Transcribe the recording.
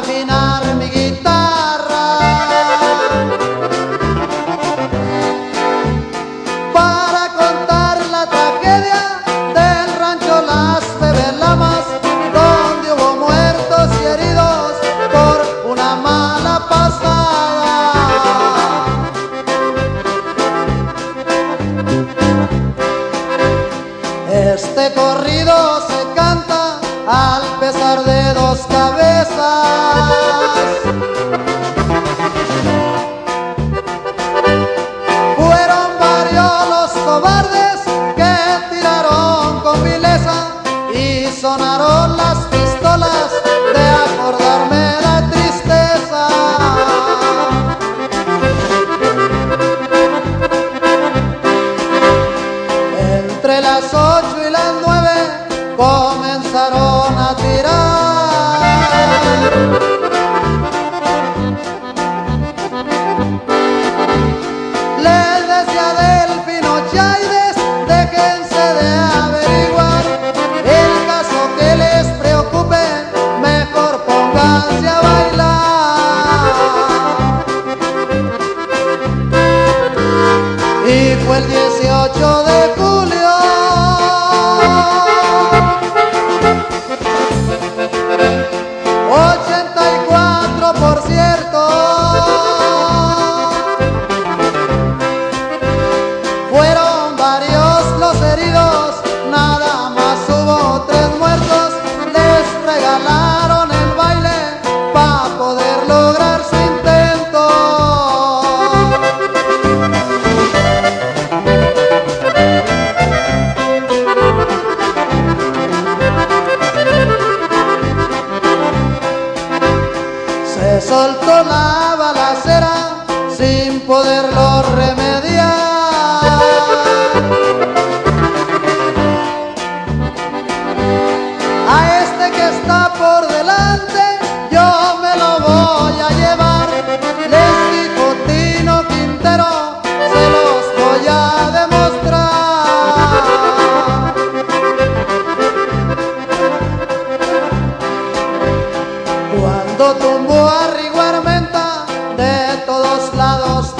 afinar mi guitarra. Cobardes que tiraron con vileza y sonaron las pistolas de acordarme la tristeza. Entre las ocho y las nueve el 18 de poderlo remediar. A este que está por delante yo me lo voy a llevar. Les dijo Tino Quintero, se los voy a demostrar. Cuando tumbó a Riguarmenta, de todos lados